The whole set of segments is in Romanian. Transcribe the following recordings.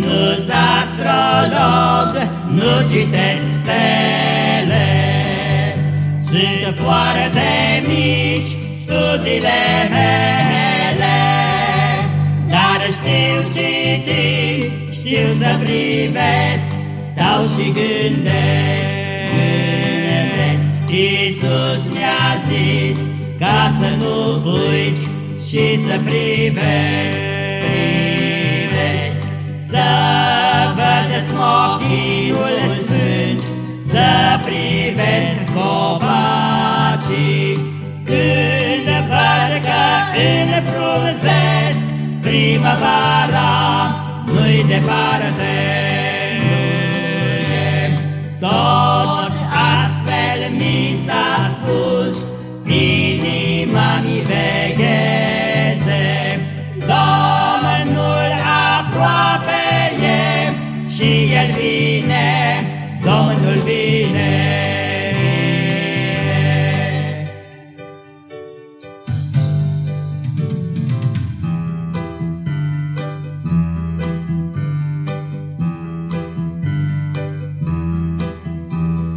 Nu-s astrolog, nu citesc stele. Sunt foarte mici studiile mele. Dar știu citi, știu să privesc Stau și gândesc. Iisus mi-a zis ca să nu uit și să privești înfrunzesc primăvara, nu-i departe. Tot astfel mi s-a spus, inima mi vegheze, Domnul aproape e și El vine, Domnul vine.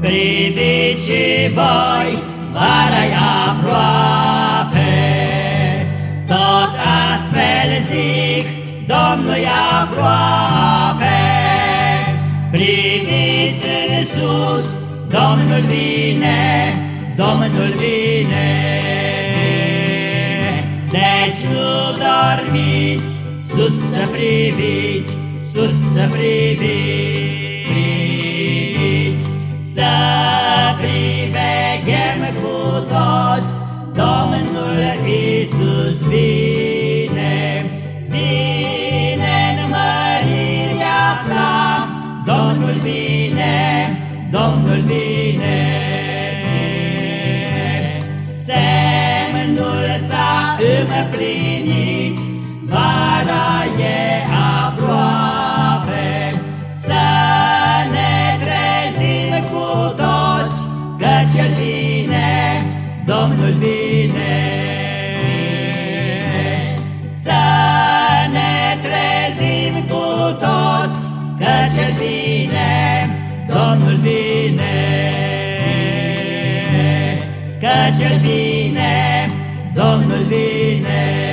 Priviți și voi, vara aproape, Tot astfel zic, Domnul e aproape. Priviți în sus, Domnul vine, Domnul vine. Deci nu dormiți, sus să priviți, sus să priviți, priviți, Domnul vine. Căci El vine, Domnul vine.